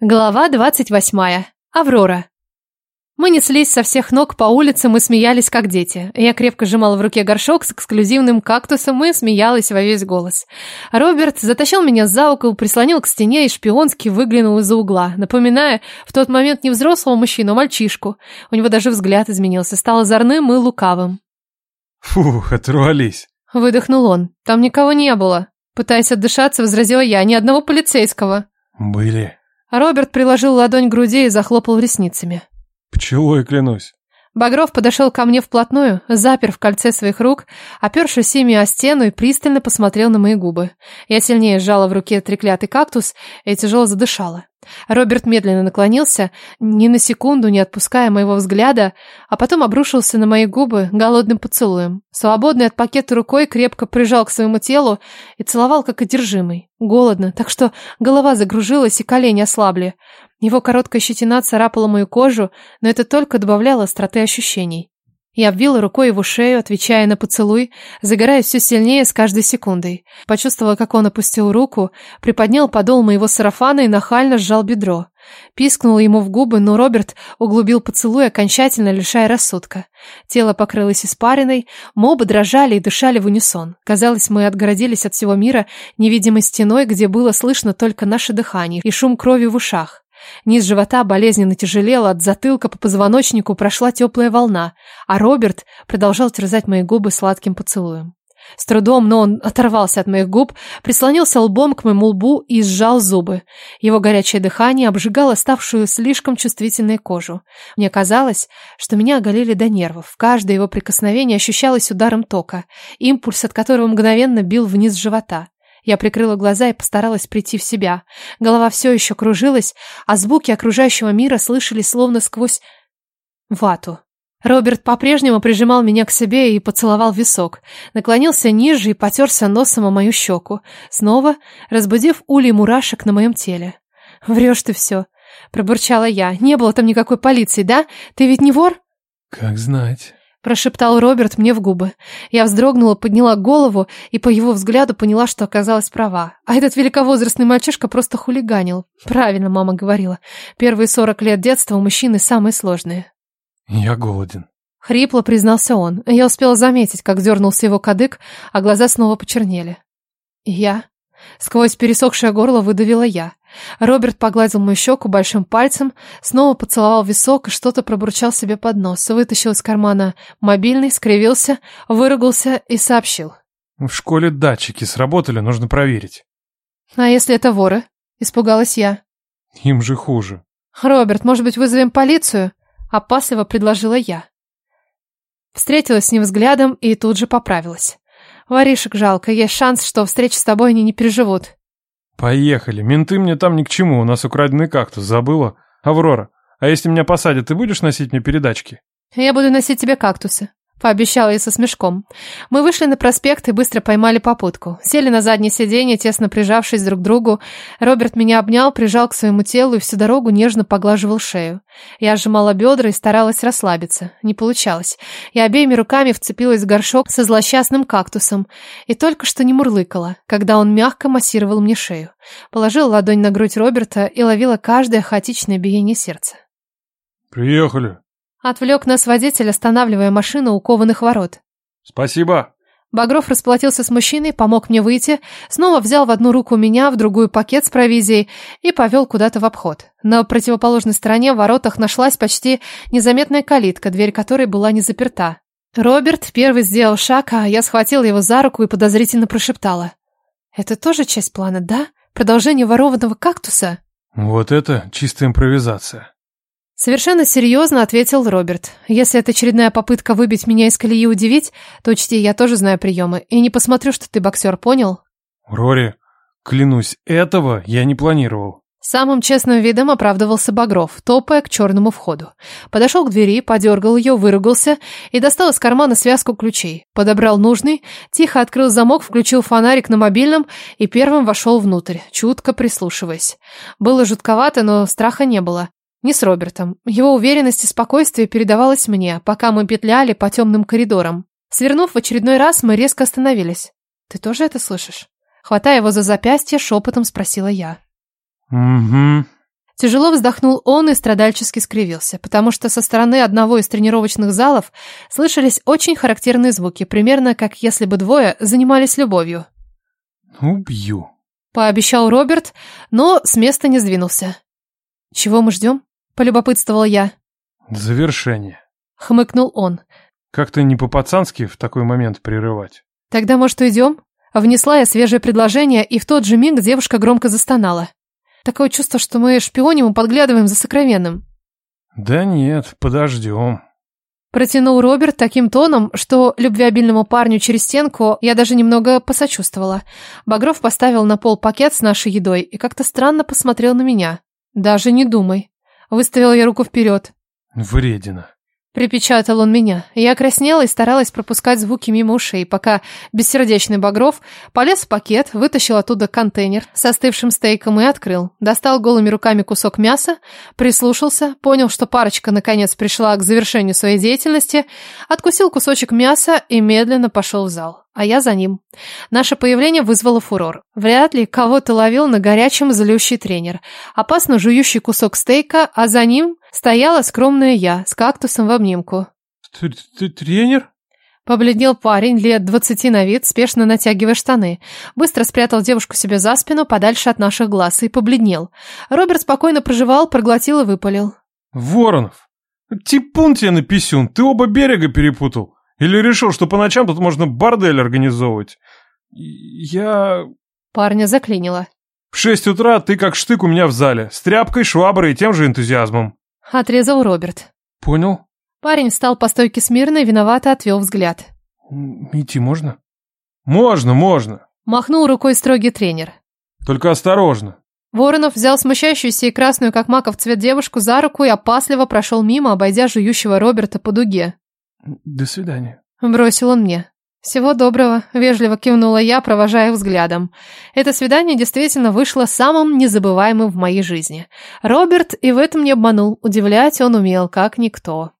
Глава двадцать восьмая. Аврора. Мы неслись со всех ног по улицам и смеялись, как дети. Я крепко сжимала в руке горшок с эксклюзивным кактусом и смеялась во весь голос. Роберт затащил меня за угол, прислонил к стене и шпионски выглянул из-за угла, напоминая в тот момент не взрослого мужчину, а мальчишку. У него даже взгляд изменился, стал озорным и лукавым. Фух, оторвались. Выдохнул он. Там никого не было. Пытаясь отдышаться, возразила я, ни одного полицейского. Были. Роберт приложил ладонь к груди и захлопал ресницами. Пчелой клянусь. Багров подошел ко мне вплотную, запер в кольце своих рук, опершись ими о стену и пристально посмотрел на мои губы. Я сильнее сжала в руке треклятый кактус и тяжело задышала. Роберт медленно наклонился, ни на секунду не отпуская моего взгляда, а потом обрушился на мои губы голодным поцелуем. Свободный от пакета рукой крепко прижал к своему телу и целовал как одержимый. Голодно, так что голова загружилась и колени ослабли. Его короткая щетина царапала мою кожу, но это только добавляло остроты ощущений. Я обвила рукой его шею, отвечая на поцелуй, загорая все сильнее с каждой секундой. Почувствовала, как он опустил руку, приподнял подол моего сарафана и нахально сжал бедро. Пискнула ему в губы, но Роберт углубил поцелуй, окончательно лишая рассудка. Тело покрылось испариной, мы оба дрожали и дышали в унисон. Казалось, мы отгородились от всего мира невидимой стеной, где было слышно только наше дыхание и шум крови в ушах. Низ живота болезненно тяжелел, от затылка по позвоночнику прошла теплая волна, а Роберт продолжал терзать мои губы сладким поцелуем. С трудом, но он оторвался от моих губ, прислонился лбом к моему лбу и сжал зубы. Его горячее дыхание обжигало ставшую слишком чувствительной кожу. Мне казалось, что меня оголили до нервов. Каждое его прикосновение ощущалось ударом тока, импульс от которого мгновенно бил вниз живота. Я прикрыла глаза и постаралась прийти в себя. Голова все еще кружилась, а звуки окружающего мира слышались словно сквозь вату. Роберт по-прежнему прижимал меня к себе и поцеловал висок. Наклонился ниже и потерся носом о мою щеку, снова разбудив улей мурашек на моем теле. «Врешь ты все», — пробурчала я. «Не было там никакой полиции, да? Ты ведь не вор?» Как знать прошептал Роберт мне в губы. Я вздрогнула, подняла голову и по его взгляду поняла, что оказалась права. А этот великовозрастный мальчишка просто хулиганил. Правильно мама говорила. Первые сорок лет детства у мужчины самые сложные. Я голоден. Хрипло признался он. Я успела заметить, как дернулся его кадык, а глаза снова почернели. Я? Сквозь пересохшее горло выдавила я. Роберт погладил мою щеку большим пальцем, снова поцеловал висок и что-то пробурчал себе под нос, вытащил из кармана мобильный, скривился, выругался и сообщил. В школе датчики сработали, нужно проверить. А если это воры? Испугалась я. Им же хуже. Роберт, может быть, вызовем полицию? Опасливо предложила я. Встретилась с ним взглядом и тут же поправилась. Воришек жалко, есть шанс, что встречи с тобой они не переживут. Поехали. Менты мне там ни к чему, у нас украденный кактус, забыла? Аврора, а если меня посадят, ты будешь носить мне передачки? Я буду носить тебе кактусы. Пообещала я со смешком. Мы вышли на проспект и быстро поймали попутку. Сели на заднее сиденье, тесно прижавшись друг к другу. Роберт меня обнял, прижал к своему телу и всю дорогу нежно поглаживал шею. Я сжимала бедра и старалась расслабиться. Не получалось. Я обеими руками вцепилась в горшок со злосчастным кактусом и только что не мурлыкала, когда он мягко массировал мне шею. Положила ладонь на грудь Роберта и ловила каждое хаотичное биение сердца. «Приехали», Отвлек нас водитель, останавливая машину у кованых ворот. «Спасибо!» Багров расплатился с мужчиной, помог мне выйти, снова взял в одну руку меня, в другую пакет с провизией и повел куда-то в обход. На противоположной стороне в воротах нашлась почти незаметная калитка, дверь которой была не заперта. Роберт первый сделал шаг, а я схватила его за руку и подозрительно прошептала. «Это тоже часть плана, да? Продолжение ворованного кактуса?» «Вот это чистая импровизация». Совершенно серьезно ответил Роберт. Если это очередная попытка выбить меня из колеи и удивить, то учти, я тоже знаю приемы. И не посмотрю, что ты боксер, понял? Рори, клянусь, этого я не планировал. Самым честным видом оправдывался Багров, топая к черному входу. Подошел к двери, подергал ее, выругался и достал из кармана связку ключей. Подобрал нужный, тихо открыл замок, включил фонарик на мобильном и первым вошел внутрь, чутко прислушиваясь. Было жутковато, но страха не было. Не с Робертом. Его уверенность и спокойствие передавалось мне, пока мы петляли по темным коридорам. Свернув в очередной раз, мы резко остановились. «Ты тоже это слышишь?» Хватая его за запястье, шепотом спросила я. «Угу». Тяжело вздохнул он и страдальчески скривился, потому что со стороны одного из тренировочных залов слышались очень характерные звуки, примерно как если бы двое занимались любовью. «Убью», — пообещал Роберт, но с места не сдвинулся. «Чего мы ждем?» — полюбопытствовал я. «Завершение», — хмыкнул он. «Как-то не по-пацански в такой момент прерывать». «Тогда, может, уйдем?» Внесла я свежее предложение, и в тот же миг девушка громко застонала. Такое чувство, что мы шпионим и подглядываем за сокровенным. Да нет, подождем. Протянул Роберт таким тоном, что любвеобильному парню через стенку я даже немного посочувствовала. Багров поставил на пол пакет с нашей едой и как-то странно посмотрел на меня. Даже не думай. Выставила я руку вперед. Вредина. Припечатал он меня. Я краснела и старалась пропускать звуки мимо ушей, пока бессердечный Багров полез в пакет, вытащил оттуда контейнер с остывшим стейком и открыл. Достал голыми руками кусок мяса, прислушался, понял, что парочка наконец пришла к завершению своей деятельности, откусил кусочек мяса и медленно пошел в зал а я за ним. Наше появление вызвало фурор. Вряд ли кого-то ловил на горячем злющий тренер. Опасно жующий кусок стейка, а за ним стояла скромная я с кактусом в обнимку. «Ты, ты тренер?» Побледнел парень, лет двадцати на вид, спешно натягивая штаны. Быстро спрятал девушку себе за спину, подальше от наших глаз, и побледнел. Роберт спокойно проживал, проглотил и выпалил. «Воронов! Типун тебе на писюн, ты оба берега перепутал. Или решил, что по ночам тут можно бордель организовывать? Я... Парня заклинило. В шесть утра ты как штык у меня в зале, с тряпкой, шваброй и тем же энтузиазмом. Отрезал Роберт. Понял. Парень встал по стойке смирно и виновато отвел взгляд. Идти можно? Можно, можно. Махнул рукой строгий тренер. Только осторожно. Воронов взял смущающуюся и красную, как маков цвет девушку, за руку и опасливо прошел мимо, обойдя жующего Роберта по дуге. До свидания. Бросил он мне. Всего доброго, вежливо кивнула я, провожая взглядом. Это свидание действительно вышло самым незабываемым в моей жизни. Роберт и в этом не обманул, удивлять он умел, как никто.